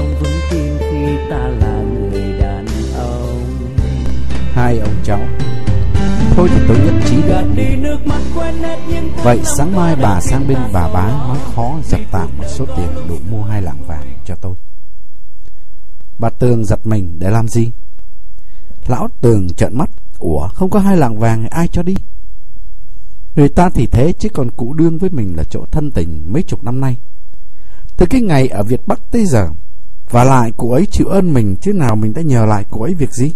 sống vững tin khi ta là người đàn ông. Hai ông cháu. Thôi thì tôi nhất trí. Gạt đi nước mắt quen nét nhưng Vậy sáng mai bà sang bên bà bá nói khó giật tạm một số tiền đủ mua hai lạng vàng cho tôi. Bà Tường giật mình để làm gì? Lão Tường trợn mắt. Ủa không có hai lạng vàng ai cho đi? Người ta thì thế chứ còn cụ đương với mình là chỗ thân tình mấy chục năm nay. Từ cái ngày ở Việt Bắc tới giờ và lại cụ ấy chịu ơn mình, chứ nào mình đã nhờ lại cụ ấy việc gì?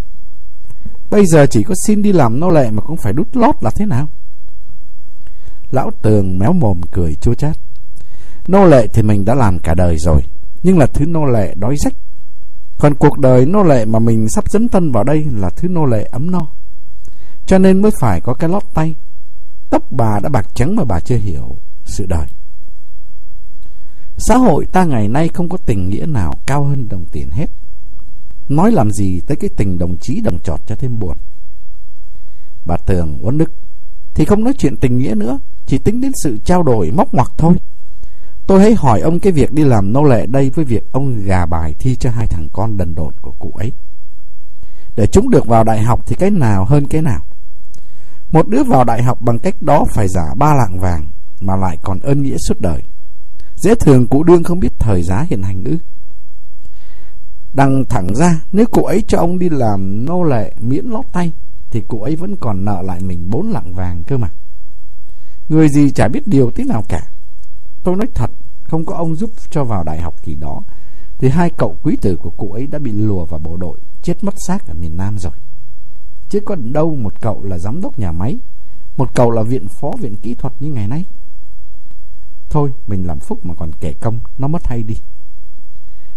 Bây giờ chỉ có xin đi làm nô lệ mà cũng phải đút lót là thế nào? Lão Tường méo mồm cười chua chát. Nô lệ thì mình đã làm cả đời rồi, Nhưng là thứ nô lệ đói rách. Còn cuộc đời nô lệ mà mình sắp dấn thân vào đây là thứ nô lệ ấm no. Cho nên mới phải có cái lót tay. Tóc bà đã bạc trắng mà bà chưa hiểu sự đời. Xã hội ta ngày nay không có tình nghĩa nào cao hơn đồng tiền hết. Nói làm gì tới cái tình đồng chí đồng trọt cho thêm buồn. Bà Tường uốn đức, Thì không nói chuyện tình nghĩa nữa Chỉ tính đến sự trao đổi móc ngoặc thôi. Tôi hãy hỏi ông cái việc đi làm nô lệ đây Với việc ông gà bài thi cho hai thằng con đần độn của cụ ấy. Để chúng được vào đại học Thì cái nào hơn cái nào. Một đứa vào đại học bằng cách đó Phải giả ba lạng vàng Mà lại còn ơn nghĩa suốt đời. Dễ thường cụ đương không biết thời giá hiện hành ư? Đằng thẳng ra, Nếu cụ ấy cho ông đi làm nô lệ miễn lót tay, Thì cụ ấy vẫn còn nợ lại mình bốn lạng vàng cơ mà. Người gì chả biết điều tí nào cả. Tôi nói thật, Không có ông giúp cho vào đại học kỳ đó, Thì hai cậu quý tử của cụ ấy đã bị lùa vào bộ đội, Chết mất xác ở miền Nam rồi. Chứ còn đâu một cậu là giám đốc nhà máy, Một cậu là viện phó viện kỹ thuật như ngày nay. Thôi mình làm phúc mà còn kể công Nó mất hay đi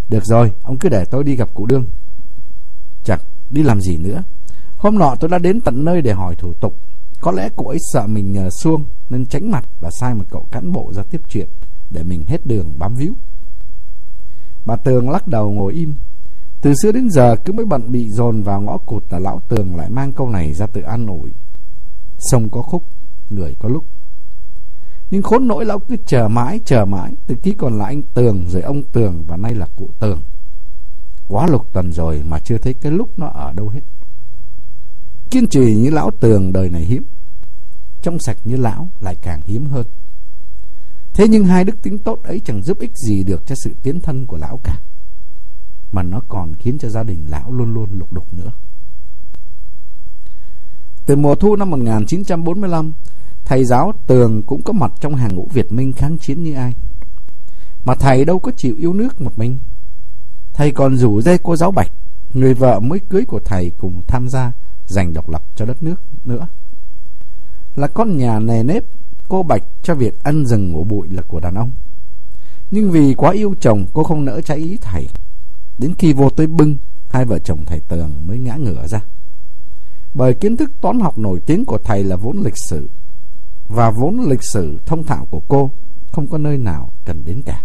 được rồi, ông cứ để tôi đi gặp cụ đương. Chẳng đi làm gì nữa. Hôm nọ tôi đã đến tận nơi để hỏi thủ tục. Có lẽ cụ ấy sợ mình nhờ xuông nên tránh mặt và sai một cậu cán bộ ra tiếp chuyện để mình hết đường bám víu. Bà Tường lắc đầu ngồi im. Từ xưa đến giờ cứ mới bận bị dồn vào ngõ cụt là lão Tường lại mang câu này ra tự an ủi. Sông có khúc, người có lúc. Nhưng khốn nỗi lão cứ chờ mãi chờ mãi. Từ khi còn là anh Tường, Rồi ông Tường, và nay là cụ Tường. Quá lục tuần rồi mà chưa thấy cái lúc nó ở đâu hết. Kiên trì như lão Tường, đời này hiếm. Trong sạch như lão, lại càng hiếm hơn. Thế nhưng hai đức tính tốt ấy chẳng giúp ích gì được cho sự tiến thân của lão cả. Mà nó còn khiến cho gia đình lão luôn luôn lục đục nữa. Từ mùa thu năm 1945 Thầy giáo Tường cũng có mặt trong hàng ngũ Việt Minh kháng chiến như ai. Mà thầy đâu có chịu yêu nước một mình. Thầy còn rủ dây cô giáo Bạch, Người vợ mới cưới của thầy cùng tham gia Giành độc lập cho đất nước nữa. Là con nhà nề nếp, Cô Bạch cho việc ăn rừng ngủ bụi là của đàn ông. Nhưng vì quá yêu chồng, Cô không nỡ trái ý thầy. Đến khi vô tới bưng, Hai vợ chồng thầy Tường mới ngã ngửa ra. Bởi kiến thức toán học nổi tiếng của thầy là vốn lịch sử và vốn lịch sử thông thạo của cô không có nơi nào cần đến cả.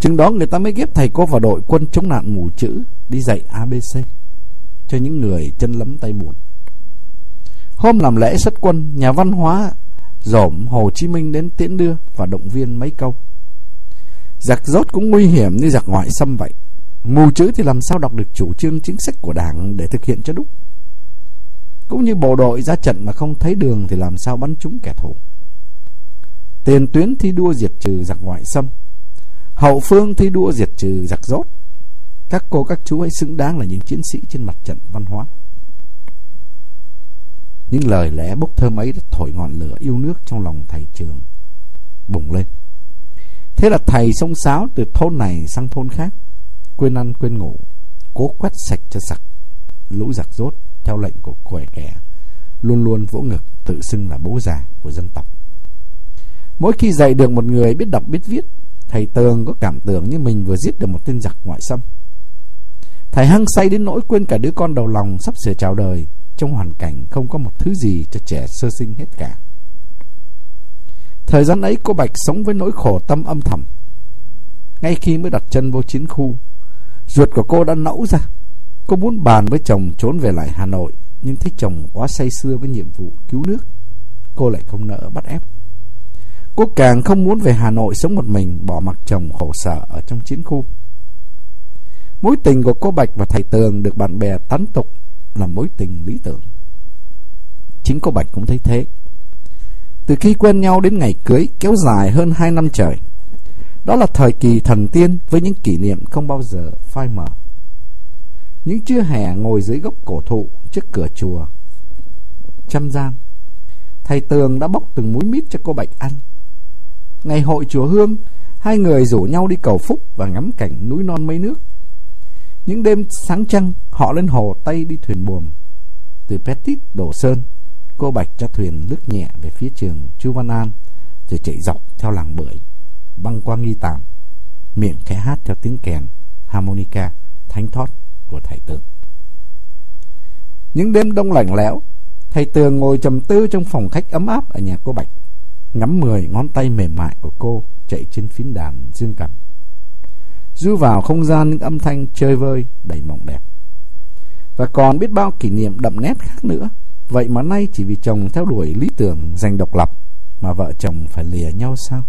Chừng đó người ta mới ghép thầy cô vào đội quân chống nạn mù chữ đi dạy ABC cho những người chân lấm tay buồn. Hôm làm lễ xuất quân, nhà văn hóa dỗm Hồ Chí Minh đến tiễn đưa và động viên mấy câu. Giặc rốt cũng nguy hiểm như giặc ngoại xâm vậy. Mù chữ thì làm sao đọc được chủ trương chính sách của đảng để thực hiện cho đúng. Cũng như bộ đội ra trận mà không thấy đường thì làm sao bắn trúng kẻ thù. Tiền tuyến thi đua diệt trừ giặc ngoại xâm. Hậu phương thi đua diệt trừ giặc rốt. Các cô các chú hãy xứng đáng là những chiến sĩ trên mặt trận văn hóa. Những lời lẽ bốc thơm ấy đã thổi ngọn lửa yêu nước trong lòng thầy trường bùng lên. Thế là thầy sông sáo từ thôn này sang thôn khác, quên ăn quên ngủ, cố quét sạch cho sặc lũ giặc rốt theo lệnh của quẻ kẻ, luôn luôn vỗ ngực tự xưng là bố già của dân tộc. Mỗi khi dạy được một người biết đọc biết viết, thầy Tường có cảm tưởng như mình vừa giết được một tên giặc ngoại xâm. Thầy hăng say đến nỗi quên cả đứa con đầu lòng sắp sửa chào đời trong hoàn cảnh không có một thứ gì cho trẻ sơ sinh hết cả. Thời gian ấy cô Bạch sống với nỗi khổ tâm âm thầm. Ngay khi mới đặt chân vô chiến khu, ruột của cô đã nẫu ra. Cô muốn bàn với chồng trốn về lại Hà Nội, nhưng thấy chồng quá say sưa với nhiệm vụ cứu nước. Cô lại không nỡ bắt ép. Cô càng không muốn về Hà Nội sống một mình, bỏ mặc chồng khổ sở ở trong chiến khu. Mối tình của cô Bạch và thầy Tường được bạn bè tán tục là mối tình lý tưởng. Chính cô Bạch cũng thấy thế. Từ khi quen nhau đến ngày cưới kéo dài hơn 2 năm trời. Đó là thời kỳ thần tiên với những kỷ niệm không bao giờ phai mờ. Những trưa hè ngồi dưới gốc cổ thụ trước cửa chùa. Chăm gian. Thầy Tường đã bóc từng múi mít cho cô Bạch ăn. Ngày hội chùa Hương, hai người rủ nhau đi cầu phúc và ngắm cảnh núi non mây nước. Những đêm sáng trăng, họ lên hồ Tây đi thuyền buồm. Từ Petit đổ sơn, cô Bạch cho thuyền lướt nhẹ về phía trường Chu Văn An, rồi chạy dọc theo làng bưởi, băng qua nghi tạm, miệng khẽ hát theo tiếng kèn, harmonica, thánh thót của thầy Tường. Những đêm đông lạnh lẽo, thầy Tường ngồi trầm tư trong phòng khách ấm áp ở nhà cô Bạch, ngắm mười ngón tay mềm mại của cô chạy trên phím đàn dương cầm du vào không gian những âm thanh chơi vơi đầy mộng đẹp. Và còn biết bao kỷ niệm đậm nét khác nữa. Vậy mà nay chỉ vì chồng theo đuổi lý tưởng giành độc lập mà vợ chồng phải lìa nhau sao?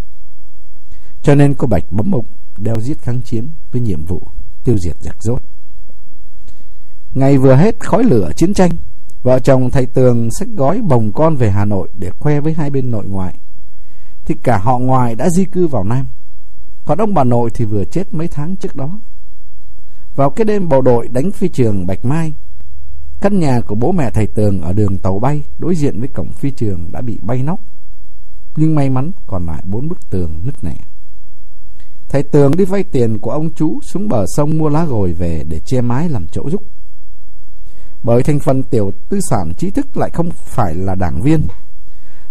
Cho nên cô Bạch bấm bụng đeo giết kháng chiến với nhiệm vụ tiêu diệt giặc rốt. Ngày vừa hết khói lửa chiến tranh, vợ chồng thầy Tường xách gói bồng con về Hà Nội để khoe với hai bên nội ngoại. Thì cả họ ngoài đã di cư vào Nam. Còn ông bà nội thì vừa chết mấy tháng trước đó. Vào cái đêm bộ đội đánh phi trường Bạch Mai, căn nhà của bố mẹ thầy Tường ở đường tàu bay đối diện với cổng phi trường đã bị bay nóc. Nhưng may mắn còn lại bốn bức tường nứt nẻ. Thầy Tường đi vay tiền của ông chú xuống bờ sông mua lá gồi về để che mái làm chỗ giúp. Bởi thành phần tiểu tư sản trí thức lại không phải là đảng viên.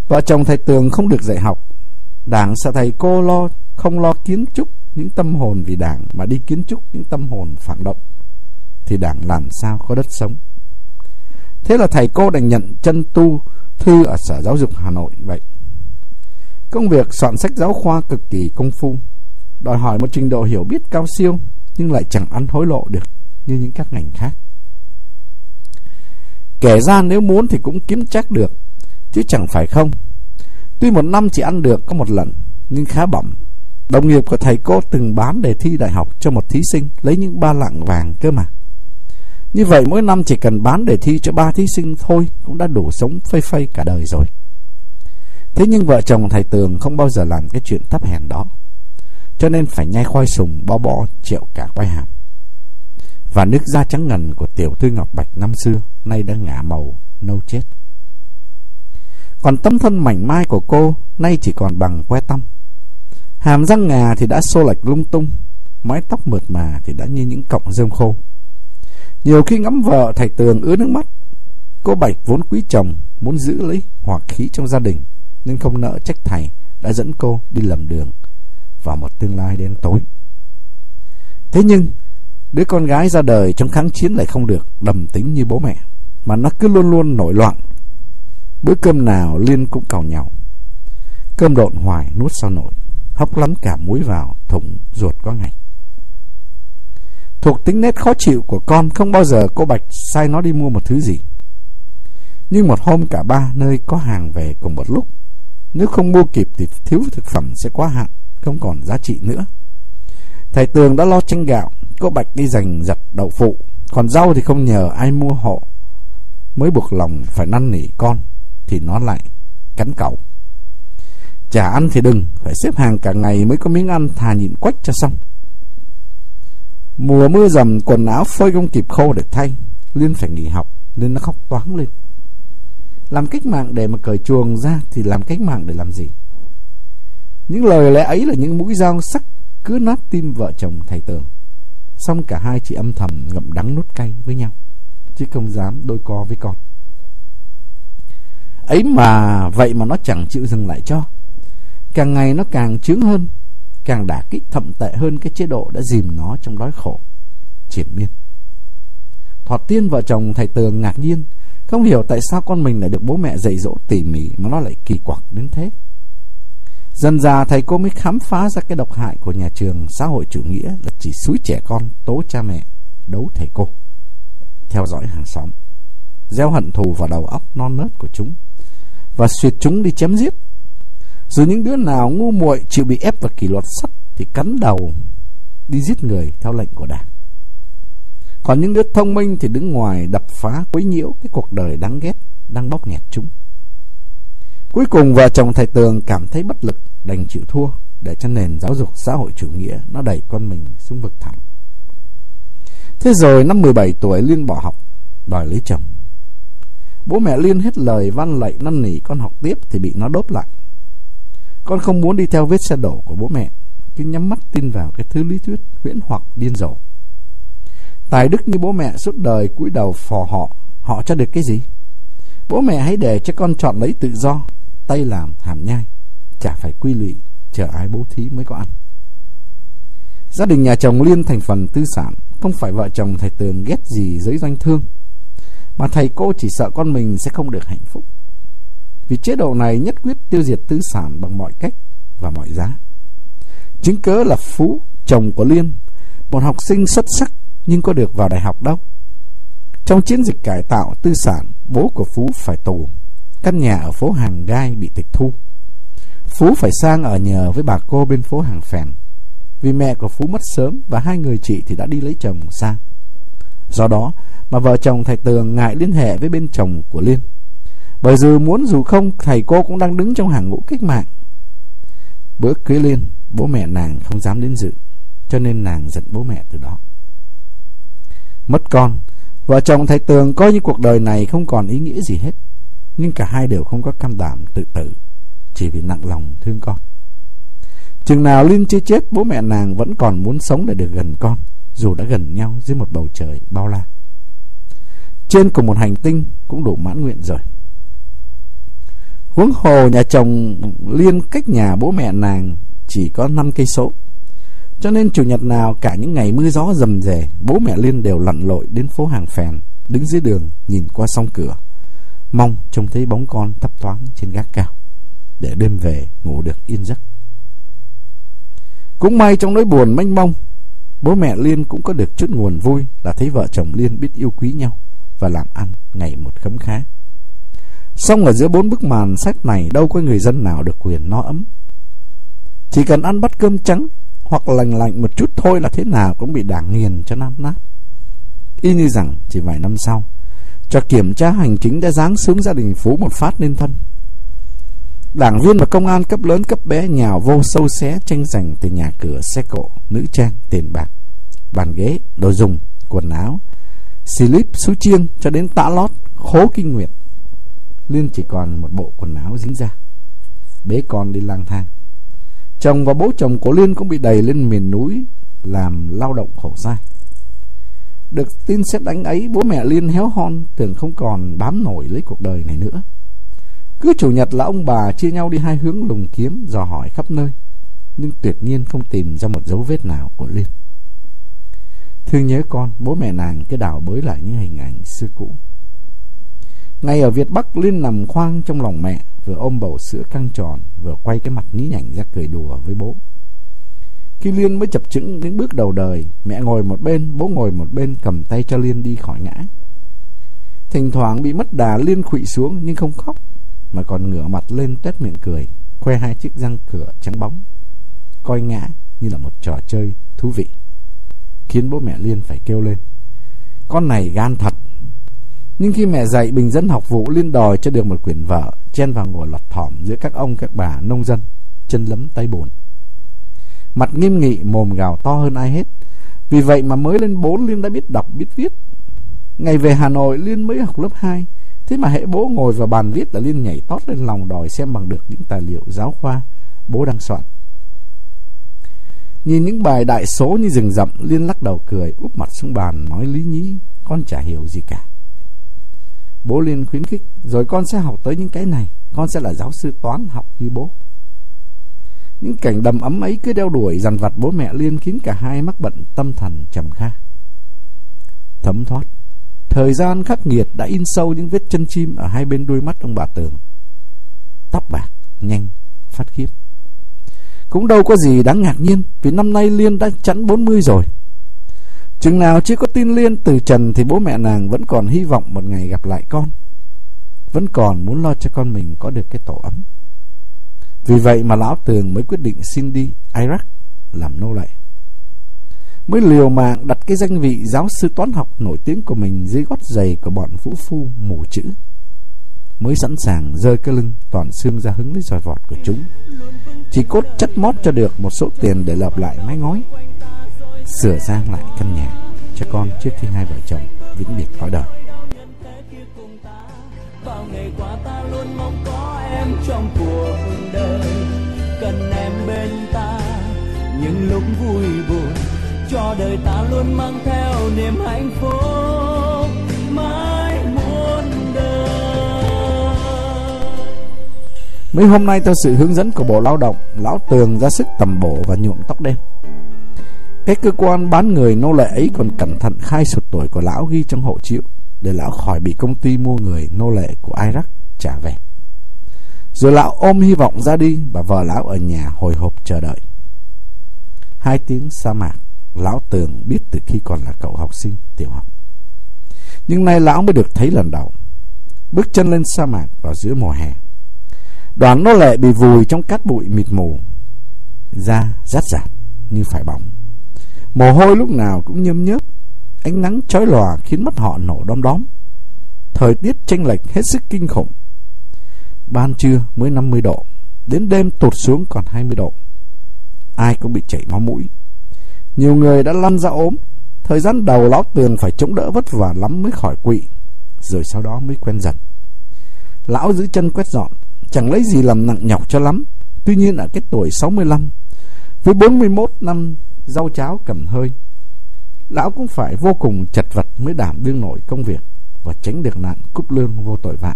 Vợ chồng thầy Tường không được dạy học. Đảng sợ thầy cô lo, không lo kiến trúc, những tâm hồn vì đảng mà đi kiến trúc, những tâm hồn phản động. Thì đảng làm sao có đất sống? Thế là thầy cô đành nhận chân tu, thư ở sở giáo dục hà nội vậy. Công việc soạn sách giáo khoa cực kỳ công phu. Đòi hỏi một trình độ hiểu biết cao siêu, nhưng lại chẳng ăn hối lộ được như những các ngành khác kể ra nếu muốn thì cũng kiếm chắc được, chứ chẳng phải không tuy một năm chỉ ăn được có một lần, nhưng khá bẩm Đồng nghiệp của thầy cô từng bán đề thi đại học cho một thí sinh, lấy những ba lạng vàng cơ mà. Như vậy mỗi năm chỉ cần bán đề thi cho ba thí sinh thôi, cũng đã đủ sống phây phây cả đời rồi. Thế nhưng vợ chồng thầy Tường không bao giờ làm cái chuyện thấp hèn đó. Cho nên phải nhai khoai sùng, bó bó triệu cả quay hàm. Và nước da trắng ngần của tiểu thư Ngọc Bạch năm xưa nay đã ngả màu, nâu chết. Còn tấm thân mảnh mai của cô nay chỉ còn bằng que tăm. Hàm răng ngà thì đã xô lệch lung tung, Mái tóc mượt mà thì đã như những cọng rơm khô Nhiều khi ngắm vợ thầy Tường ứa nước mắt, Cô Bạch vốn quý chồng, Muốn giữ lấy hòa khí trong gia đình, Nên không nỡ trách thầy Đã dẫn cô đi lầm đường Vào một tương lai đen tối Thế nhưng Đứa con gái ra đời trong kháng chiến lại không được Đầm tính như bố mẹ Mà nó cứ luôn luôn nổi loạn Bữa cơm nào Liên cũng cào nhau Cơm độn hoài nuốt sao nổi hóc lắm cả muối vào thủng ruột có ngày. Thuộc tính nét khó chịu của con không bao giờ cô Bạch sai nó đi mua một thứ gì. Nhưng một hôm cả ba nơi có hàng về cùng một lúc. Nếu không mua kịp thì thiếu thực phẩm sẽ quá hạn, không còn giá trị nữa. Thầy Tường đã lo chanh gạo, cô Bạch đi giành giật đậu phụ, còn rau thì không nhờ ai mua hộ. Mới buộc lòng phải năn nỉ con, thì nó lại cắn cậu. Chả ăn thì đừng, phải xếp hàng cả ngày mới có miếng ăn thà nhịn quách cho xong. Mùa mưa dầm quần áo phơi không kịp khô để thay, Liên phải nghỉ học nên nó khóc toáng lên. Làm cách mạng để mà cởi chuồng ra thì làm cách mạng để làm gì? Những lời lẽ ấy là những mũi dao sắc cứ nát tim vợ chồng thầy tường. Xong cả hai chị âm thầm ngậm đắng nuốt cay với nhau, chứ không dám đôi co với con. Ấy mà vậy mà nó chẳng chịu dừng lại cho. Càng ngày nó càng chướng hơn Càng đả kích thậm tệ hơn cái chế độ đã dìm nó trong đói khổ Triển miên Thoạt tiên vợ chồng thầy Tường ngạc nhiên Không hiểu tại sao con mình lại được bố mẹ dạy dỗ tỉ mỉ mà nó lại kỳ quặc đến thế. Dần già thầy cô mới khám phá ra cái độc hại của nhà trường xã hội chủ nghĩa là chỉ suối trẻ con tố cha mẹ, đấu thầy cô. Theo dõi hàng xóm, gieo hận thù vào đầu óc non nớt của chúng và suyệt chúng đi chém giết. Rồi những đứa nào ngu muội chịu bị ép vào kỷ luật sắt thì cắn đầu đi giết người theo lệnh của đảng. Còn những đứa thông minh thì đứng ngoài đập phá quấy nhiễu cái cuộc đời đáng ghét đang bóp nghẹt chúng. Cuối cùng vợ chồng thầy Tường cảm thấy bất lực đành chịu thua để cho nền giáo dục xã hội chủ nghĩa nó đẩy con mình xuống vực thẳm. Thế rồi năm 17 tuổi Liên bỏ học, đòi lấy chồng. Bố mẹ Liên hết lời văn lệnh năn nỉ con học tiếp thì bị nó đốp lại. Con không muốn đi theo vết xe đổ của bố mẹ, cứ nhắm mắt tin vào cái thứ lý thuyết huyễn hoặc điên rồ. Tài đức như bố mẹ suốt đời cúi đầu phò họ, họ cho được cái gì? Bố mẹ hãy để cho con chọn lấy tự do, tay làm, hàm nhai, chả phải quy lụy, chờ ai bố thí mới có ăn. Gia đình nhà chồng Liên thành phần tư sản, không phải vợ chồng thầy Tường ghét gì giới doanh thương, mà thầy cô chỉ sợ con mình sẽ không được hạnh phúc. Vì chế độ này nhất quyết tiêu diệt tư sản bằng mọi cách và mọi giá. Chứng cớ là Phú, chồng của Liên, một học sinh xuất sắc nhưng có được vào đại học đâu. Trong chiến dịch cải tạo tư sản, bố của Phú phải tù. Căn nhà ở phố Hàng Gai bị tịch thu. Phú phải sang ở nhờ với bà cô bên phố Hàng Phèn. Vì mẹ của Phú mất sớm và hai người chị thì đã đi lấy chồng xa. Do đó mà vợ chồng thầy Tường ngại liên hệ với bên chồng của Liên. Bởi dù muốn dù không thầy cô cũng đang đứng trong hàng ngũ cách mạng. Bữa cưới Liên, bố mẹ nàng không dám đến dự, cho nên nàng giận bố mẹ từ đó. Mất con, vợ chồng thầy Tường coi như cuộc đời này không còn ý nghĩa gì hết. Nhưng cả hai đều không có cam đảm tự tử, chỉ vì nặng lòng thương con. Chừng nào Liên chưa chết, bố mẹ nàng vẫn còn muốn sống để được gần con, dù đã gần nhau dưới một bầu trời bao la. Trên cùng một hành tinh cũng đủ mãn nguyện rồi. Huống hồ nhà chồng Liên cách nhà bố mẹ nàng chỉ có 5 cây số. Cho nên chủ nhật nào cả những ngày mưa gió rầm rề, bố mẹ Liên đều lặn lội đến phố hàng phèn, đứng dưới đường nhìn qua song cửa, mong trông thấy bóng con thấp thoáng trên gác cao, để đêm về ngủ được yên giấc. Cũng may trong nỗi buồn mênh mông, bố mẹ Liên cũng có được chút nguồn vui là thấy vợ chồng Liên biết yêu quý nhau và làm ăn ngày một khấm khá. Xong ở giữa bốn bức màn sách này đâu có người dân nào được quyền no ấm. Chỉ cần ăn bát cơm trắng hoặc lành lạnh một chút thôi là thế nào cũng bị đảng nghiền cho nát nát. Y như rằng chỉ vài năm sau, cho kiểm tra hành chính đã giáng xuống gia đình Phú một phát nên thân. Đảng viên và công an cấp lớn cấp bé nhào vô sâu xé tranh giành từ nhà cửa, xe cộ, nữ trang, tiền bạc, bàn ghế, đồ dùng, quần áo, slip, sú chiêng cho đến tã lót, khố kinh nguyệt. Liên chỉ còn một bộ quần áo dính ra. Bế con đi lang thang. Chồng và bố chồng của Liên cũng bị đẩy lên miền núi làm lao động khổ sai. Được tin xét đánh ấy, bố mẹ Liên héo hon, tưởng không còn bám nổi lấy cuộc đời này nữa. Cứ chủ nhật là ông bà chia nhau đi hai hướng lùng kiếm, dò hỏi khắp nơi, nhưng tuyệt nhiên không tìm ra một dấu vết nào của Liên. Thương nhớ con, bố mẹ nàng cứ đào bới lại những hình ảnh xưa cũ. Ngay ở Việt Bắc, Liên nằm khoang trong lòng mẹ, vừa ôm bầu sữa căng tròn, vừa quay cái mặt nhí nhảnh ra cười đùa với bố. Khi Liên mới chập chững đến bước đầu đời, mẹ ngồi một bên, bố ngồi một bên cầm tay cho Liên đi khỏi ngã. Thỉnh thoảng bị mất đà Liên khụy xuống nhưng không khóc, mà còn ngửa mặt lên tét miệng cười, khoe hai chiếc răng cửa trắng bóng. Coi ngã như là một trò chơi thú vị, khiến bố mẹ Liên phải kêu lên. Con này gan thật. Nhưng khi mẹ dạy bình dân học vụ Liên đòi cho được một quyển vợ chen vào ngồi lọt thỏm giữa các ông các bà nông dân, chân lấm tay bùn. Mặt nghiêm nghị, mồm gào to hơn ai hết. Vì vậy mà mới lên bốn Liên đã biết đọc, biết viết. Ngày về Hà Nội, Liên mới học lớp 2. Thế mà hễ bố ngồi vào bàn viết là Liên nhảy tót lên lòng đòi xem bằng được những tài liệu giáo khoa bố đang soạn. Nhìn những bài đại số như rừng rậm, Liên lắc đầu cười, úp mặt xuống bàn, nói lý nhí, con chả hiểu gì cả. Bố Liên khuyến khích, rồi con sẽ học tới những cái này, con sẽ là giáo sư toán học như bố. Những cảnh đầm ấm ấy cứ đeo đuổi dằn vặt bố mẹ Liên khiến cả hai mắc bệnh tâm thần trầm kha. Thấm thoát, Thời gian khắc nghiệt đã in sâu những vết chân chim ở hai bên đuôi mắt ông bà Tường. Tóc bạc, nhanh, phát khiếp. Cũng đâu có gì đáng ngạc nhiên vì năm nay Liên đã chẵn 40 rồi. Chừng nào chưa có tin Liên từ trần thì bố mẹ nàng vẫn còn hy vọng một ngày gặp lại con. Vẫn còn muốn lo cho con mình có được cái tổ ấm. Vì vậy mà Lão Tường mới quyết định xin đi Iraq làm nô lệ. Mới liều mạng đặt cái danh vị giáo sư toán học nổi tiếng của mình dưới gót giày của bọn vũ phu mù chữ. Mới sẵn sàng rơi cái lưng toàn xương ra hứng lấy giỏi vọt của chúng. Chỉ cốt chất mót cho được một số tiền để lợp lại mái ngói. Sửa sang lại căn nhà cho con trước khi hai vợ chồng vĩnh biệt cõi đời. Bao ngày qua ta luôn mong có em trong cuộc đời. Cần em bên ta những lúc vui buồn Cho đời ta luôn mang theo niềm hạnh phúc Mãi muôn đời. Mấy hôm nay theo sự hướng dẫn của Bộ Lao động Lão Tường ra sức tầm bổ và nhuộm tóc đen cái cơ quan bán người nô lệ ấy còn cẩn thận khai sụt tuổi của lão ghi trong hộ chiếu để lão khỏi bị công ty mua người nô lệ của Iraq trả về. Rồi lão ôm hy vọng ra đi và vợ lão ở nhà hồi hộp chờ đợi. Hai tiếng sa mạc, lão tường biết từ khi còn là cậu học sinh tiểu học. Nhưng nay lão mới được thấy lần đầu. Bước chân lên sa mạc vào giữa mùa hè. Đoàn nô lệ bị vùi trong cát bụi mịt mù. Da rát rạt như phải bỏng. Mồ hôi lúc nào cũng nhâm nhớp. Ánh nắng chói lòa khiến mắt họ nổ đom đóm. Thời tiết chênh lệch hết sức kinh khủng. Ban trưa mới 50 độ, Đến đêm tụt xuống còn 20 độ. Ai cũng bị chảy máu mũi. Nhiều người đã lăn ra ốm. Thời gian đầu lão tường phải chống đỡ vất vả lắm mới khỏi quỵ, Rồi sau đó mới quen dần. Lão giữ chân quét dọn, Chẳng lấy gì làm nặng nhọc cho lắm. Tuy nhiên ở cái tuổi 65 Với 41 năm rau cháo cầm hơi. Lão cũng phải vô cùng chật vật mới đảm đương nổi công việc Và tránh được nạn cúp lương vô tội vạ.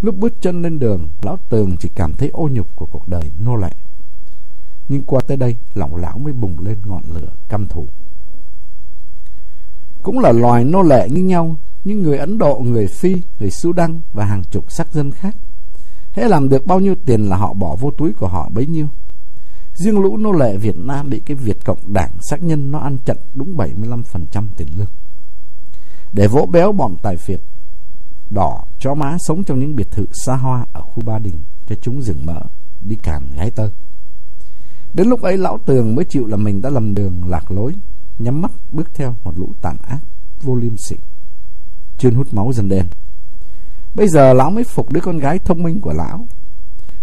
Lúc bước chân lên đường Lão Tường chỉ cảm thấy ô nhục của cuộc đời nô lệ. Nhưng qua tới đây Lòng lão mới bùng lên ngọn lửa căm thù. Cũng là loài nô lệ như nhau Nhưng người Ấn Độ, người Phi, người Sudan Và hàng chục sắc dân khác. Hễ làm được bao nhiêu tiền là họ bỏ vô túi của họ bấy nhiêu. Riêng lũ nô lệ Việt Nam bị cái Việt Cộng đảng xác nhân nó ăn chặn đúng 75% tiền lương. Để vỗ béo bọn tài phiệt đỏ chó má sống trong những biệt thự xa hoa ở khu Ba Đình cho chúng rừng mỡ đi càn gái tơ. Đến lúc ấy lão tường mới chịu là mình đã lầm đường lạc lối, nhắm mắt bước theo một lũ tàn ác vô liêm sỉ, chuyên hút máu dần đen. Bây giờ lão mới phục đứa con gái thông minh của lão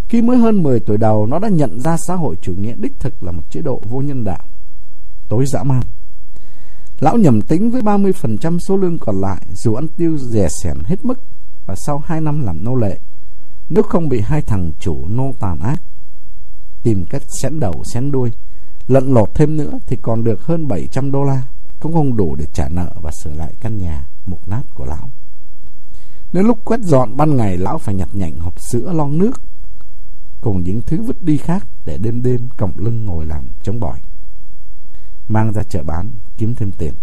khi mới hơn 10 tuổi đầu, nó đã nhận ra xã hội chủ nghĩa đích thực là một chế độ vô nhân đạo, tối dã man. Lão nhầm tính với 30% số lương còn lại dù ăn tiêu rẻ sẻn hết mức và sau 2 năm làm nô lệ, nếu không bị hai thằng chủ nô tàn ác tìm cách xén đầu xén đuôi, lận lột thêm nữa thì còn được hơn 700 đô la, cũng không đủ để trả nợ và sửa lại căn nhà mục nát của lão. Nếu lúc quét dọn ban ngày lão phải nhặt nhạnh hộp sữa lon nước cùng những thứ vứt đi khác để đêm đêm còng lưng ngồi làm chống bỏi. Mang ra chợ bán, kiếm thêm tiền.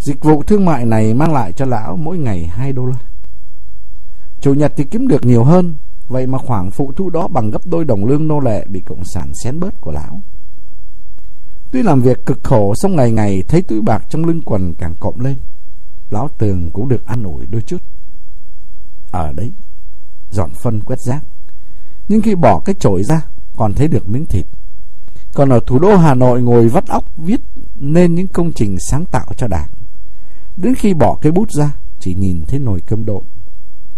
Dịch vụ thương mại này mang lại cho lão mỗi ngày 2 đô la. Chủ nhật thì kiếm được nhiều hơn, vậy mà khoảng phụ thu đó bằng gấp đôi đồng lương nô lệ bị cộng sản xén bớt của lão. Tuy làm việc cực khổ, xong ngày ngày thấy túi bạc trong lưng quần càng cộm lên. Lão Tường cũng được ăn ủi đôi chút. Ở đấy, dọn phân quét rác, nhưng khi bỏ cái chổi ra còn thấy được miếng thịt. Còn ở thủ đô Hà Nội ngồi vắt óc viết nên những công trình sáng tạo cho đảng. Đến khi bỏ cái bút ra chỉ nhìn thấy nồi cơm độn,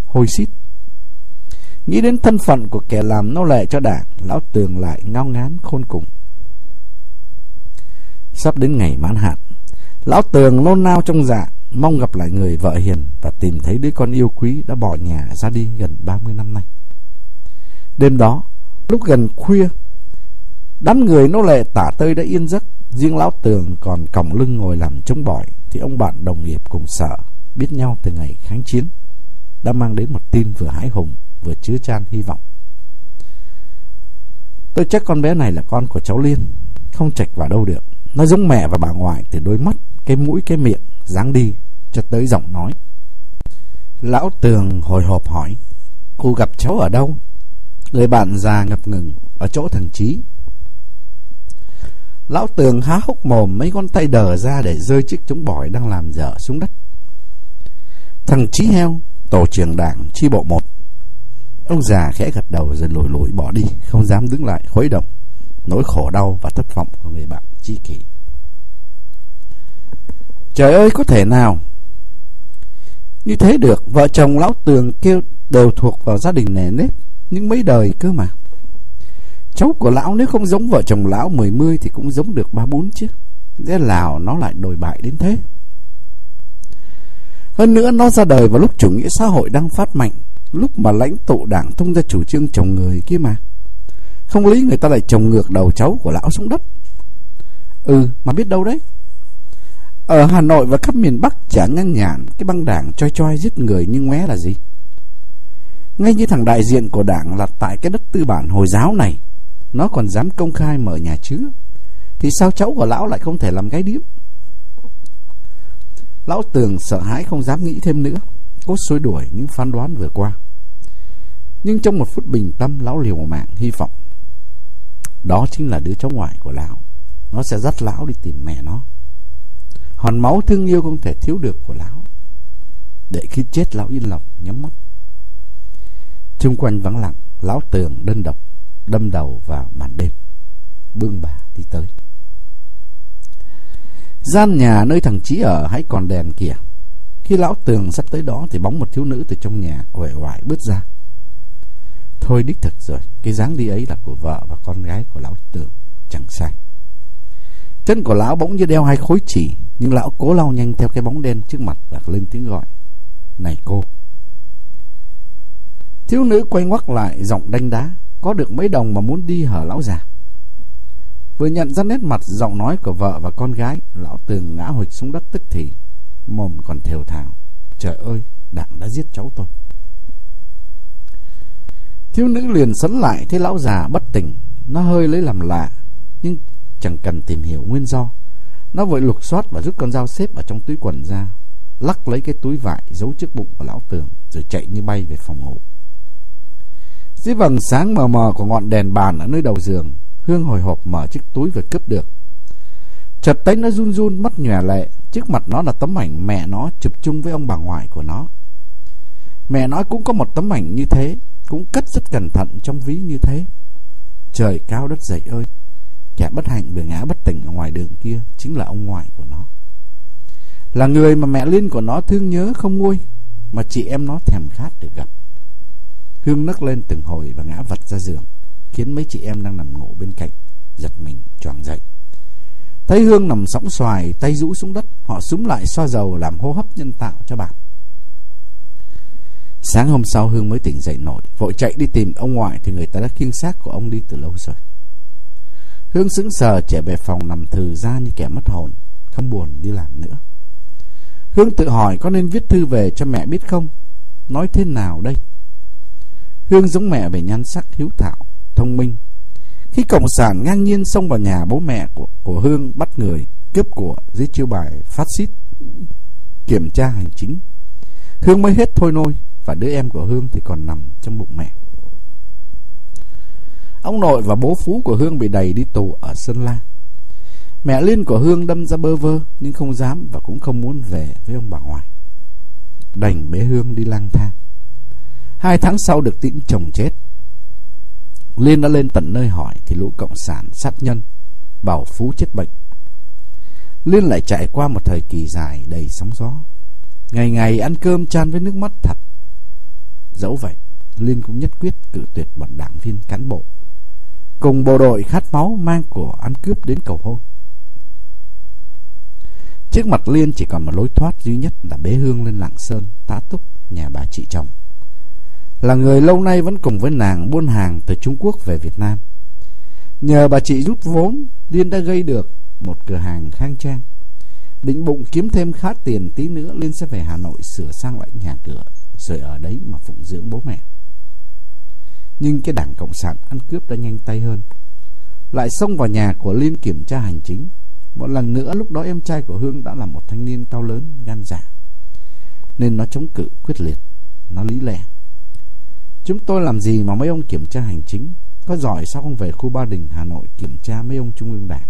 hôi xít. Nghĩ đến thân phận của kẻ làm nô lệ cho đảng, lão tường lại ngao ngán khôn cùng. Sắp đến ngày mãn hạn, lão tường nôn nao trong dạ, mong gặp lại người vợ hiền và tìm thấy đứa con yêu quý đã bỏ nhà ra đi gần 30 năm nay. Đêm đó, lúc gần khuya, đám người nô lệ tả tơi đã yên giấc, riêng lão tường còn còng lưng ngồi làm chống bỏi, thì ông bạn đồng nghiệp cùng sợ, biết nhau từ ngày kháng chiến, đã mang đến một tin vừa hãi hùng, vừa chứa chan hy vọng. Tôi chắc con bé này là con của cháu Liên, không chạch vào đâu được. Nó giống mẹ và bà ngoại từ đôi mắt, cái mũi, cái miệng, dáng đi, cho tới giọng nói. Lão Tường hồi hộp hỏi, cô gặp cháu ở đâu? Người bạn già ngập ngừng, ở chỗ thằng Chí. Lão Tường há hốc mồm mấy con tay đờ ra để rơi chiếc chống bỏi đang làm dở xuống đất. Thằng Chí Heo, tổ trưởng đảng chi bộ một. Ông già khẽ gật đầu rồi lùi lùi bỏ đi, không dám đứng lại khuấy động nỗi khổ đau và thất vọng của người bạn chi kỷ. Trời ơi, có thể nào như thế được? Vợ chồng lão Tường kêu đều thuộc vào gia đình nề nếp, những mấy đời cơ mà. Cháu của lão nếu không giống vợ chồng lão mười mươi thì cũng giống được ba bốn chứ. Thế nào nó lại đồi bại đến thế? Hơn nữa nó ra đời vào lúc chủ nghĩa xã hội đang phát mạnh, lúc mà lãnh tụ đảng tung ra chủ trương chồng người kia mà. Không lý người ta lại chồng ngược đầu cháu của lão xuống đất. Ừ, mà biết đâu đấy. Ở Hà Nội và khắp miền Bắc chả ngăn nhản cái băng đảng choi choi giết người như ngoé là gì. Ngay như thằng đại diện của đảng là tại cái đất tư bản Hồi giáo này, nó còn dám công khai mở nhà chứa. Thì sao cháu của lão lại không thể làm cái điếm? Lão Tường sợ hãi không dám nghĩ thêm nữa, cốt xối đuổi những phán đoán vừa qua. Nhưng trong một phút bình tâm, lão liều mạng hy vọng đó chính là đứa cháu ngoại của lão Nó sẽ dắt lão đi tìm mẹ nó Hòn máu thương yêu không thể thiếu được của lão Để khi chết lão yên lòng nhắm mắt Trung quanh vắng lặng Lão tường đơn độc Đâm đầu vào màn đêm. Bương bà đi tới. Gian nhà nơi thằng Chí ở hãy còn đèn kìa. Khi lão tường sắp tới đó Thì bóng một thiếu nữ từ trong nhà Quệ hoại bước ra. Thôi đích thực rồi Cái dáng đi ấy là của vợ và con gái của lão tường, Chẳng sai. Chân của lão bỗng như đeo hai khối chỉ Nhưng lão cố lao nhanh theo cái bóng đen trước mặt Và lên tiếng gọi. Này cô Thiếu nữ quay ngoắt lại, giọng đanh đá. Có được mấy đồng mà muốn đi hở lão già? Vừa nhận ra nét mặt giọng nói của vợ và con gái, Lão tường ngã hụt xuống đất tức thì, Mồm còn thều thào. Trời ơi, đặng đã giết cháu tôi. Thiếu nữ liền sấn lại, thấy lão già bất tỉnh. Nó hơi lấy làm lạ, Nhưng chẳng cần tìm hiểu nguyên do. Nó vội lục soát và rút con dao xếp ở trong túi quần ra, Lắc lấy cái túi vải giấu trước bụng của lão tường, Rồi chạy như bay về phòng ngủ. Dưới vầng sáng mờ mờ của ngọn đèn bàn ở nơi đầu giường Hương hồi hộp mở chiếc túi vừa cướp được Chợt tay nó run run mắt nhòe lệ Trước mặt nó là tấm ảnh mẹ nó chụp chung với ông bà ngoại của nó Mẹ nó cũng có một tấm ảnh như thế cũng cất rất cẩn thận trong ví như thế. Trời cao đất dày ơi, kẻ bất hạnh vừa ngã bất tỉnh ở ngoài đường kia chính là ông ngoại của nó. Là người mà mẹ Liên của nó thương nhớ không nguôi, mà chị em nó thèm khát được gặp. Hương nấc lên từng hồi và ngã vật ra giường, khiến mấy chị em đang nằm ngủ bên cạnh, giật mình choàng dậy. Thấy Hương nằm sóng xoài, tay rũ xuống đất, họ súng lại xoa dầu làm hô hấp nhân tạo cho bạn. Sáng hôm sau Hương mới tỉnh dậy nổi Vội chạy đi tìm ông ngoại Thì người ta đã khiêng xác của ông đi từ lâu rồi Hương sững sờ chạy về phòng nằm thừ ra như kẻ mất hồn Không buồn đi làm nữa Hương tự hỏi có nên viết thư về cho mẹ biết không Nói thế nào đây Hương giống mẹ về nhan sắc hiếu thảo Thông minh Khi Cộng sản ngang nhiên xông vào nhà bố mẹ của, của Hương Bắt người cướp của dưới chiêu bài phát xít Kiểm tra hành chính Hương mới hết thôi nôi và đứa em của Hương thì còn nằm trong bụng mẹ. Ông nội và bố Phú của Hương bị đẩy đi tù ở Sơn La. Mẹ Liên của Hương đâm ra bơ vơ nhưng không dám và cũng không muốn về với ông bà ngoại. Đành bế Hương đi lang thang. Hai tháng sau được tin chồng chết. Liên đã lên tận nơi hỏi thì lũ cộng sản sát nhân bảo Phú chết bệnh. Liên lại trải qua một thời kỳ dài đầy sóng gió. Ngày ngày ăn cơm chan với nước mắt thật Dẫu vậy, Liên cũng nhất quyết cử tuyệt bọn đảng viên cán bộ. Cùng bộ đội khát máu mang của ăn cướp đến cầu hôn. Trước mặt Liên chỉ còn một lối thoát duy nhất là bế hương lên Lạng Sơn, tá túc nhà bà chị chồng. Là người lâu nay vẫn cùng với nàng buôn hàng từ Trung Quốc về Việt Nam. Nhờ bà chị rút vốn, Liên đã gây được một cửa hàng khang trang. Định bụng kiếm thêm khá tiền tí nữa Liên sẽ về Hà Nội sửa sang lại nhà cửa rồi ở đấy mà phụng dưỡng bố mẹ. Nhưng cái đảng Cộng sản ăn cướp đã nhanh tay hơn. Lại xông vào nhà của Liên kiểm tra hành chính. Một lần nữa lúc đó em trai của Hương đã là một thanh niên cao lớn, gan dạ. Nên nó chống cự quyết liệt, nó lý lẽ. Chúng tôi làm gì mà mấy ông kiểm tra hành chính? Có giỏi sao không về khu Ba Đình, Hà Nội Kiểm tra mấy ông Trung ương Đảng?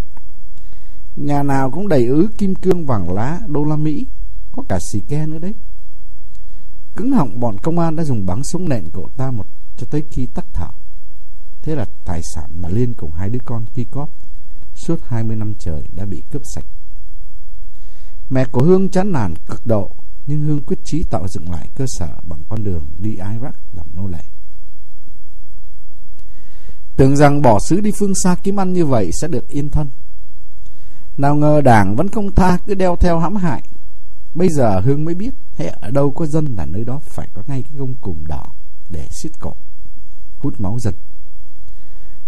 Nhà nào cũng đầy ứ kim cương vàng lá, đô la Mỹ, Có cả xì ke nữa đấy. Cứng họng bọn công an đã dùng bắn súng nện cậu ta một cho tới khi tắt thở. Thế là tài sản mà Liên cùng hai đứa con khi cóp Suốt 20 năm trời đã bị cướp sạch. Mẹ của Hương chán nản cực độ nhưng Hương quyết chí tạo dựng lại cơ sở bằng con đường đi Iraq làm nô lệ. Tưởng rằng bỏ xứ đi phương xa kiếm ăn như vậy sẽ được yên thân. Nào ngờ đảng vẫn không tha cứ đeo theo hãm hại. Bây giờ Hương mới biết hệ ở đâu có dân là nơi đó phải có ngay cái gông cùm đỏ để xiết cổ, hút máu dân.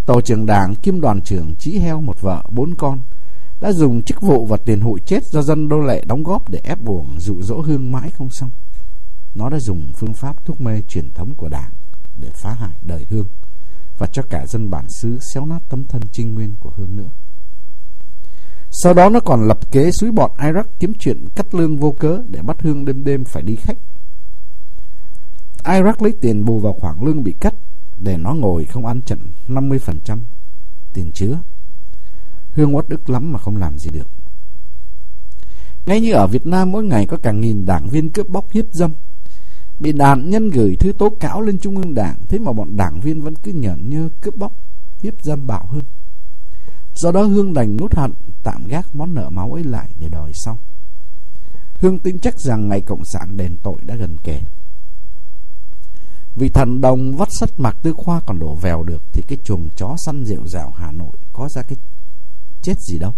Tổ trưởng đảng kim đoàn trưởng chỉ heo một vợ bốn con đã dùng chức vụ và tiền hội chết do dân đô lệ đóng góp để ép buộc dụ dỗ hương mãi không xong. Nó đã dùng phương pháp thuốc mê truyền thống của đảng để phá hại đời hương và cho cả dân bản xứ xéo nát tấm thân trinh nguyên của hương nữa. Sau đó nó còn lập kế suối bọt Iraq kiếm chuyện cắt lương vô cớ để bắt hương đêm đêm phải đi khách. Iraq lấy tiền bù vào khoản lương bị cắt để nó ngồi không ăn trận 50% tiền chứa Hương uất ức lắm mà không làm gì được. Ngay như ở Việt Nam mỗi ngày có cả nghìn đảng viên cướp bóc hiếp dâm. Bị đàn nhân gửi thư tố cáo lên Trung ương Đảng, thế mà bọn đảng viên vẫn cứ nhởn nhơ cướp bóc, hiếp dâm bạo hơn. Do đó Hương đành nút hận, tạm gác món nợ máu ấy lại để đòi sau. Hương tin chắc rằng ngày Cộng sản đền tội đã gần kề. Vì thần đồng vắt sắt mạc tư khoa còn đổ vèo được thì cái chuồng chó săn rượu rào Hà Nội có ra cái chết gì đâu.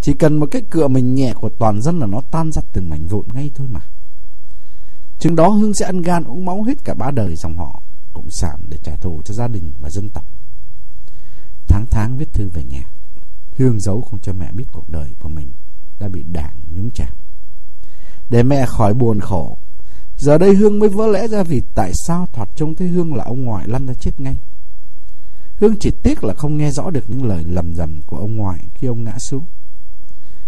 Chỉ cần một cái cựa mình nhẹ của toàn dân là nó tan ra từng mảnh vụn ngay thôi mà. Chừng đó Hương sẽ ăn gan uống máu hết cả ba đời dòng họ, Cộng sản để trả thù cho gia đình và dân tộc. Tháng tháng viết thư về nhà, Hương giấu không cho mẹ biết cuộc đời của mình Đã bị đảng nhúng chạm Để mẹ khỏi buồn khổ, Giờ đây Hương mới vỡ lẽ ra vì tại sao thoạt trông thấy Hương là ông ngoại lăn ra chết ngay. Hương chỉ tiếc là không nghe rõ được những lời lầm rầm của ông ngoại khi ông ngã xuống.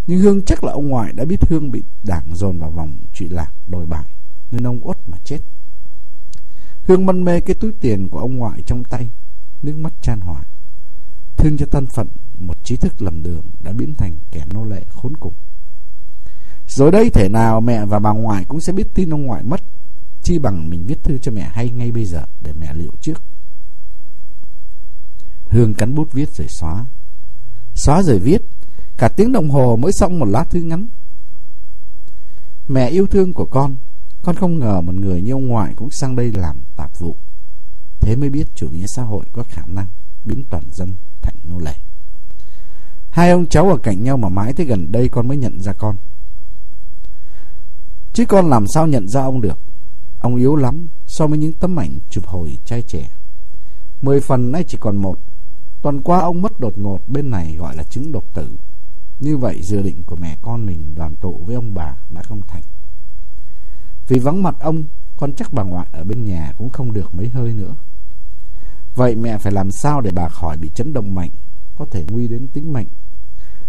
Nhưng Hương chắc là ông ngoại đã biết Hương bị đảng dồn vào vòng trụy lạc đồi bại, nên ông uất mà chết. Hương mân mê cái túi tiền của ông ngoại trong tay, nước mắt chan hòa. Thương cho thân phận, một trí thức lầm đường đã biến thành kẻ nô lệ khốn cùng. Rồi đây thể nào mẹ và bà ngoại cũng sẽ biết tin ông ngoại mất, chi bằng mình viết thư cho mẹ hay ngay bây giờ để mẹ liệu trước. Hương cắn bút viết rồi xóa. Xóa rồi viết, cả tiếng đồng hồ mới xong một lá thư ngắn. Mẹ yêu thương của con, con không ngờ một người như ông ngoại cũng sang đây làm tạp vụ. Thế mới biết chủ nghĩa xã hội có khả năng biến toàn dân thành nô lệ. Hai ông cháu ở cạnh nhau mà mãi tới gần đây con mới nhận ra con. Chứ con làm sao nhận ra ông được. Ông yếu lắm so với những tấm ảnh chụp hồi trai trẻ. Mười phần nay chỉ còn một Tuần qua ông mất đột ngột bên này gọi là chứng độc tử. Như vậy dự định của mẹ con mình đoàn tụ với ông bà đã không thành. Vì vắng mặt ông, con chắc bà ngoại ở bên nhà cũng không được mấy hơi nữa. Vậy mẹ phải làm sao để bà khỏi bị chấn động mạnh, có thể nguy đến tính mệnh.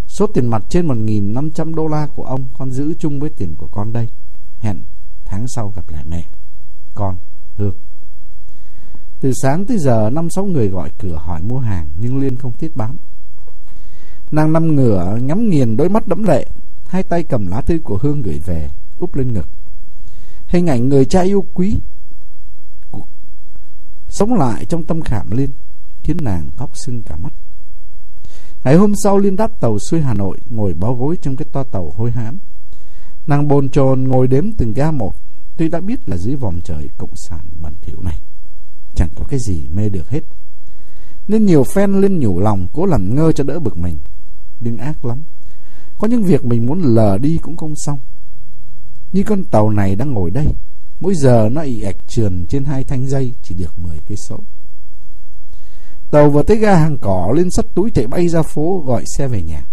Số tiền mặt trên 1.500 đô la của ông con giữ chung với tiền của con đây. Hẹn tháng sau gặp lại mẹ. Con, Hương. Từ sáng tới giờ năm sáu người gọi cửa hỏi mua hàng nhưng Liên không thiết bán. Nàng nằm ngửa ngắm nghiền đôi mắt đẫm lệ, hai tay cầm lá thư của Hương gửi về, úp lên ngực. Hình ảnh người cha yêu quý sống lại trong tâm khảm Liên, khiến nàng khóc sưng cả mắt. Ngày hôm sau Liên đáp tàu xuôi Hà Nội, ngồi bó gối trong cái toa tàu hôi hám. Nàng bồn chồn ngồi đếm từng ga một, tuy đã biết là dưới vòng trời cộng sản bẩn thỉu này chẳng có cái gì mê được hết. Nên nhiều fan lên nhủ lòng cố làm ngơ cho đỡ bực mình. Nhưng ác lắm. Có những việc mình muốn lờ đi cũng không xong. Như con tàu này đang ngồi đây. Mỗi giờ nó ị ạch trườn trên hai thanh dây chỉ được 10 cây số. Tàu vừa tới ga hàng cỏ lên sắt túi chạy bay ra phố gọi xe về nhà.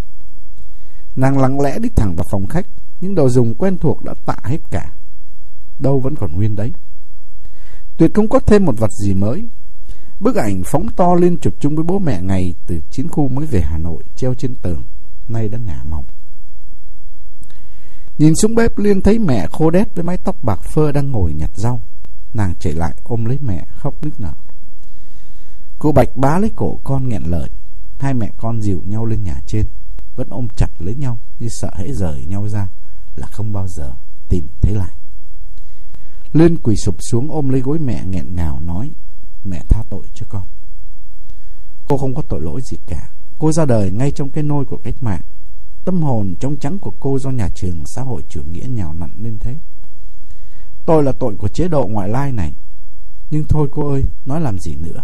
Nàng lặng lẽ đi thẳng vào phòng khách, những đồ dùng quen thuộc đã tạ hết cả. Đâu vẫn còn nguyên đấy. Tuyệt không có thêm một vật gì mới. Bức ảnh phóng to lên chụp chung với bố mẹ ngày từ chiến khu mới về Hà Nội treo trên tường. nay đã ngả mỏng. Nhìn xuống bếp Liên thấy mẹ khô đét với mái tóc bạc phơ đang ngồi nhặt rau. Nàng chạy lại ôm lấy mẹ khóc nức nở. Cô Bạch bá lấy cổ con nghẹn lời. Hai mẹ con dìu nhau lên nhà trên, vẫn ôm chặt lấy nhau như sợ hễ rời nhau ra là không bao giờ tìm thấy lại. Liên quỳ sụp xuống ôm lấy gối mẹ nghẹn ngào nói Mẹ tha tội cho con. Cô không có tội lỗi gì cả. Cô ra đời ngay trong cái nôi của cách mạng. Tâm hồn trong trắng của cô do nhà trường xã hội chủ nghĩa nhào nặn nên thế. Tôi là tội của chế độ ngoại lai này. Nhưng thôi cô ơi, nói làm gì nữa?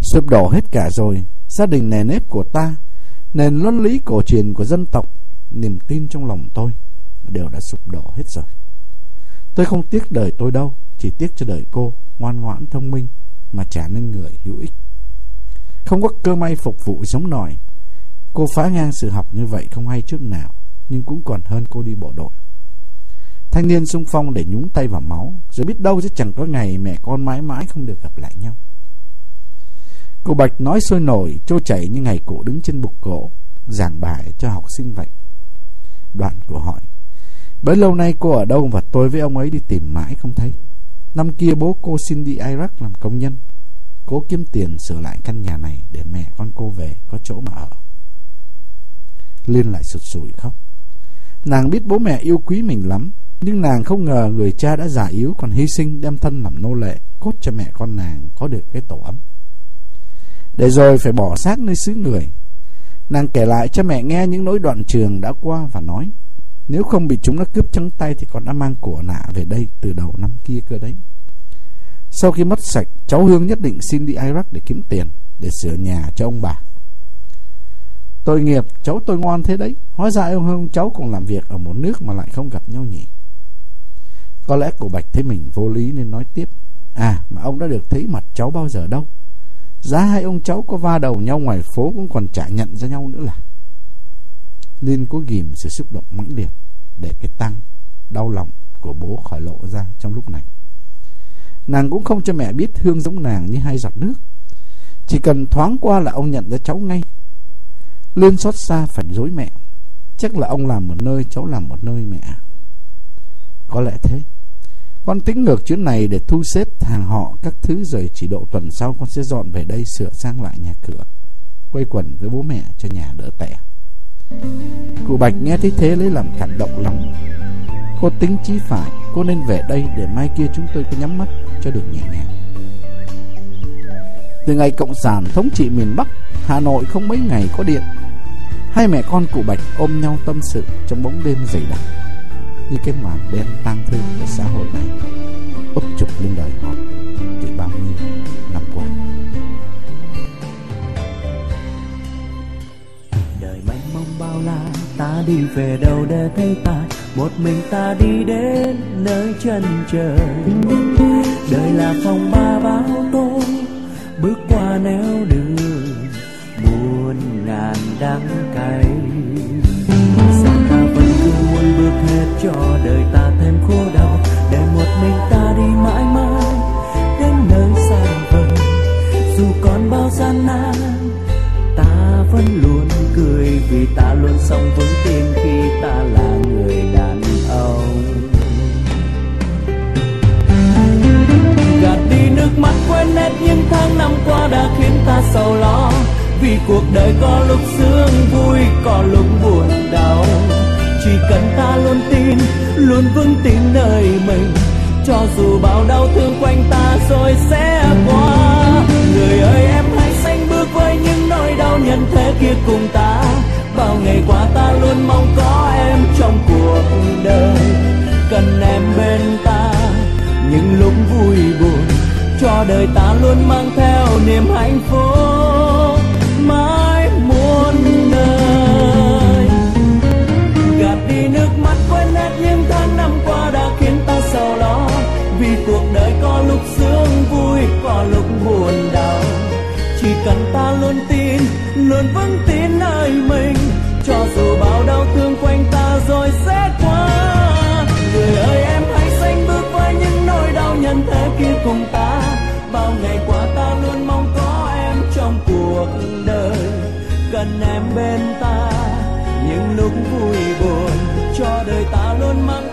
Sụp đổ hết cả rồi Gia đình nề nếp của ta Nền luân lý cổ truyền của dân tộc Niềm tin trong lòng tôi Đều đã sụp đổ hết rồi. Tôi không tiếc đời tôi đâu, Chỉ tiếc cho đời cô, Ngoan ngoãn, thông minh, Mà trả nên người hữu ích. Không có cơ may phục vụ giống nòi. Cô phá ngang sự học như vậy không hay trước nào, Nhưng cũng còn hơn cô đi bộ đội. Thanh niên sung phong để nhúng tay vào máu, Rồi biết đâu sẽ chẳng có ngày mẹ con mãi mãi không được gặp lại nhau. Cô Bạch nói sôi nổi Trôi chảy như ngày cổ đứng trên bục cổ Giảng bài cho học sinh vậy. Đoạn của hỏi Bấy lâu nay cô ở đâu và tôi với ông ấy đi tìm mãi không thấy. Năm kia bố cô xin đi Iraq làm công nhân. Cố kiếm tiền sửa lại căn nhà này Để mẹ con cô về có chỗ mà ở. Liên lại sụt sùi khóc. Nàng biết bố mẹ yêu quý mình lắm, Nhưng nàng không ngờ người cha đã già yếu Còn hy sinh đem thân làm nô lệ, Cốt cho mẹ con nàng có được cái tổ ấm. Để rồi phải bỏ xác nơi xứ người. Nàng kể lại cho mẹ nghe những nỗi đoạn trường đã qua và nói nếu không bị chúng nó cướp trắng tay Thì còn đã mang của nạ về đây Từ đầu năm kia cơ đấy. Sau khi mất sạch, Cháu Hương nhất định xin đi Iraq để kiếm tiền, Để sửa nhà cho ông bà. Tội nghiệp, cháu tôi ngoan thế đấy. Hóa ra ông Hương, cháu cũng làm việc Ở một nước mà lại không gặp nhau nhỉ. Có lẽ cụ Bạch thấy mình vô lý Nên nói tiếp. À mà ông đã được thấy mặt cháu bao giờ đâu. Giá hai ông cháu có va đầu nhau ngoài phố Cũng còn chả nhận ra nhau nữa là. Linh cố ghim sự xúc động mãnh liệt để cái tăng đau lòng của bố khỏi lộ ra trong lúc này. Nàng cũng không cho mẹ biết Hương giống nàng như hai giọt nước. Chỉ cần thoáng qua là ông nhận ra cháu ngay. Liên xót xa phải dối mẹ. Chắc là ông làm một nơi, cháu làm một nơi mẹ. Có lẽ thế. Con tính ngược chuyến này để thu xếp hàng họ các thứ rồi chỉ độ tuần sau con sẽ dọn về đây sửa sang lại nhà cửa. Quay quần với bố mẹ cho nhà đỡ tẻ. Cụ Bạch nghe thấy thế lấy làm cảm động lắm. Cô tính chí phải Cô nên về đây để mai kia chúng tôi có nhắm mắt Cho được nhẹ nhàng. Từ ngày Cộng sản thống trị miền Bắc, Hà Nội không mấy ngày có điện. Hai mẹ con cụ Bạch ôm nhau tâm sự Trong bóng đêm dày đặc Như cái màn đen tang thương của xã hội này. Về đâu để thấy ta? Một mình ta đi đến nơi chân trời. Đời là phòng ba báo tố, bước qua nẻo đường. Muôn ngàn đắng cay. Sao ta vẫn cứ muốn bước hết cho đời ta thêm khổ đau? Để một mình ta đi mãi mãi đến nơi xa vời. Dù còn bao gian nan, ta vẫn luôn cười vì ta luôn sống vững ta là người đàn ông. Gạt đi nước mắt quên hết những tháng năm qua đã khiến ta sầu lo. Vì cuộc đời có lúc sướng vui, có lúc buồn đau. Chỉ cần ta luôn tin, luôn vững tin nơi mình. Cho dù bao đau thương quanh ta rồi sẽ qua. Người ơi, em hãy xanh bước với những nỗi đau nhân thế kia cùng ta. Bao ngày qua ta luôn mong có những lúc vui buồn, cho đời ta luôn mang theo niềm hạnh phúc mãi muôn đời gạt đi nước mắt quên hết những tháng năm qua đã khiến ta sầu lo, vì cuộc đời có lúc sướng vui, có lúc buồn đau. Chỉ cần ta luôn tin, luôn vững tin nơi mình, cho dù bao đau thương quanh cuộc đời. Cần em bên ta, những lúc vui buồn, cho đời ta luôn mang